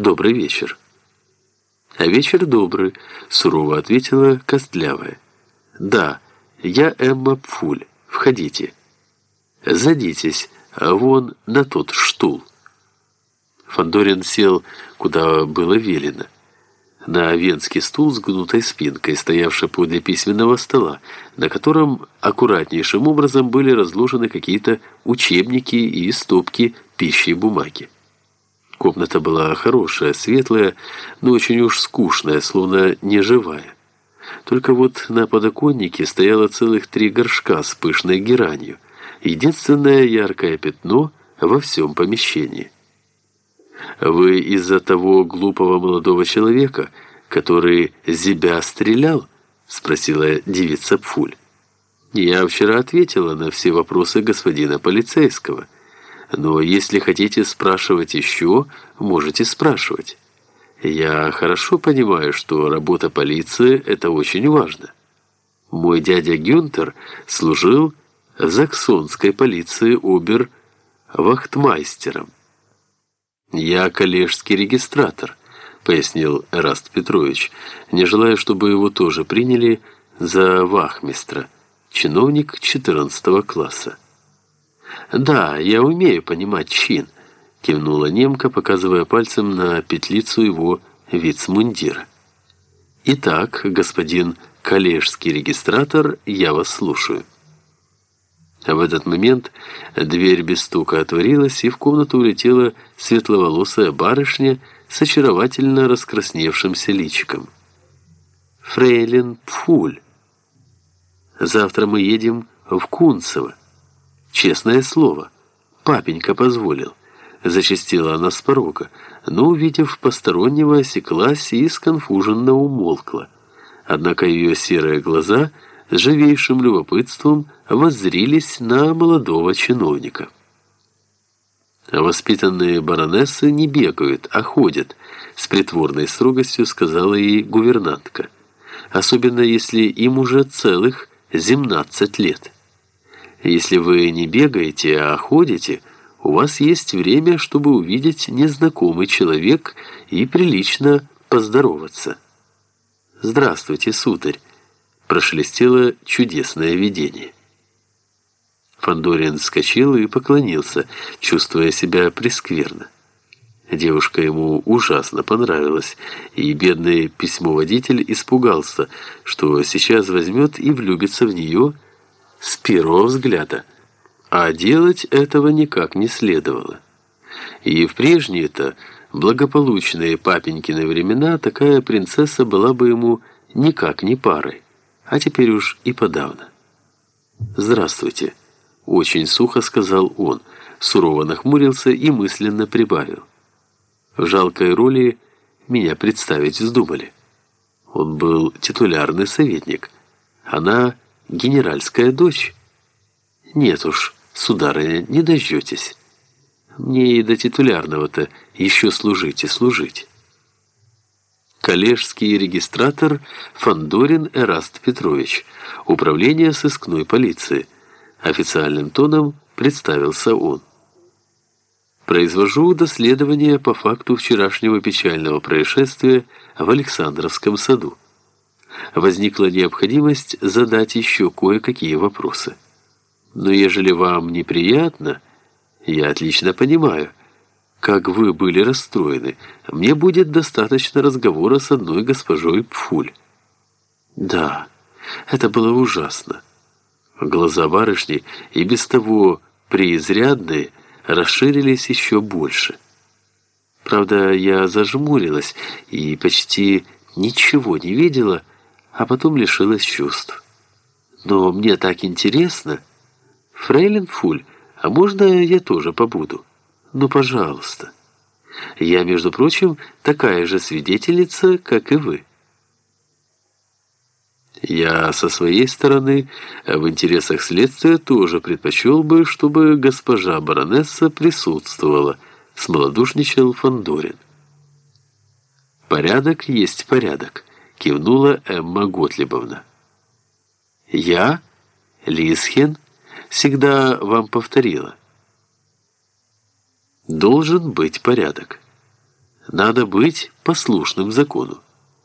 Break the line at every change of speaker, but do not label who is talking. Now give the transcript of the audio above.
добрый вечер». «А вечер добрый», — сурово ответила Костлявая. «Да, я Эмма Пфуль. Входите. Садитесь вон на тот штул». Фандорин сел, куда было велено. На венский стул с гнутой спинкой, стоявший подле письменного стола, на котором аккуратнейшим образом были разложены какие-то учебники и стопки пищи и бумаги. Комната была хорошая, светлая, но очень уж скучная, словно неживая. Только вот на подоконнике стояло целых три горшка с пышной геранью, единственное яркое пятно во всем помещении. Вы из-за того глупого молодого человека, который зябя стрелял? Спросила девица Пфуль. Я вчера ответила на все вопросы господина полицейского. Но если хотите спрашивать еще, можете спрашивать. Я хорошо понимаю, что работа полиции – это очень важно. Мой дядя Гюнтер служил в заксонской полиции обер-вахтмайстером. «Я коллежский регистратор», — пояснил Эраст Петрович, не желая, чтобы его тоже приняли за вахмистра, чиновник 14 класса. «Да, я умею понимать чин», — кивнула немка, показывая пальцем на петлицу его вицмундира. «Итак, господин коллежский регистратор, я вас слушаю». В этот момент дверь без стука отворилась, и в комнату улетела светловолосая барышня с очаровательно раскрасневшимся личиком. «Фрейлин Пфуль. Завтра мы едем в Кунцево. Честное слово, папенька позволил». Зачастила она с порога, но, увидев постороннего, осеклась и сконфуженно умолкла. Однако ее серые глаза – с живейшим любопытством воззрились на молодого чиновника. «Воспитанные баронессы не бегают, а ходят», — с притворной строгостью сказала ей гувернантка. «Особенно, если им уже целых семнадцать лет. Если вы не бегаете, а ходите, у вас есть время, чтобы увидеть незнакомый человек и прилично поздороваться». «Здравствуйте, сударь», прошелестело чудесное видение. Фандорин вскочил и поклонился, чувствуя себя прескверно. Девушка ему ужасно понравилась, и бедный письмоводитель испугался, что сейчас возьмет и влюбится в нее с первого взгляда. А делать этого никак не следовало. И в прежние-то благополучные папенькины времена такая принцесса была бы ему никак не парой а теперь уж и подавно. «Здравствуйте», — очень сухо сказал он, сурово нахмурился и мысленно прибавил. В жалкой роли меня представить вздумали. Он был титулярный советник, она генеральская дочь. Нет уж, сударыня, не дождетесь. Мне и до титулярного-то еще служить и служить коллежский регистратор Фандорин Эраст Петрович, управление сыскной полиции. Официальным тоном представился он. Произвожу доследование по факту вчерашнего печального происшествия в Александровском саду. Возникла необходимость задать еще кое-какие вопросы. Но ежели вам неприятно, я отлично понимаю – как вы были расстроены. Мне будет достаточно разговора с одной госпожой Пфуль». «Да, это было ужасно». Глаза барышни, и без того преизрядные, расширились еще больше. Правда, я зажмурилась и почти ничего не видела, а потом лишилась чувств. Но мне так интересно. Фрейлин Фуль, а можно я тоже побуду? Ну, пожалуйста. Я, между прочим, такая же свидетельница, как и вы. Я со своей стороны в интересах следствия тоже предпочел бы, чтобы госпожа баронесса присутствовала, смолодушничал Фандорин. «Порядок есть порядок», — кивнула Эмма Готлибовна. «Я, Лисхен, всегда вам повторила. Должен быть порядок. Надо быть послушным закону.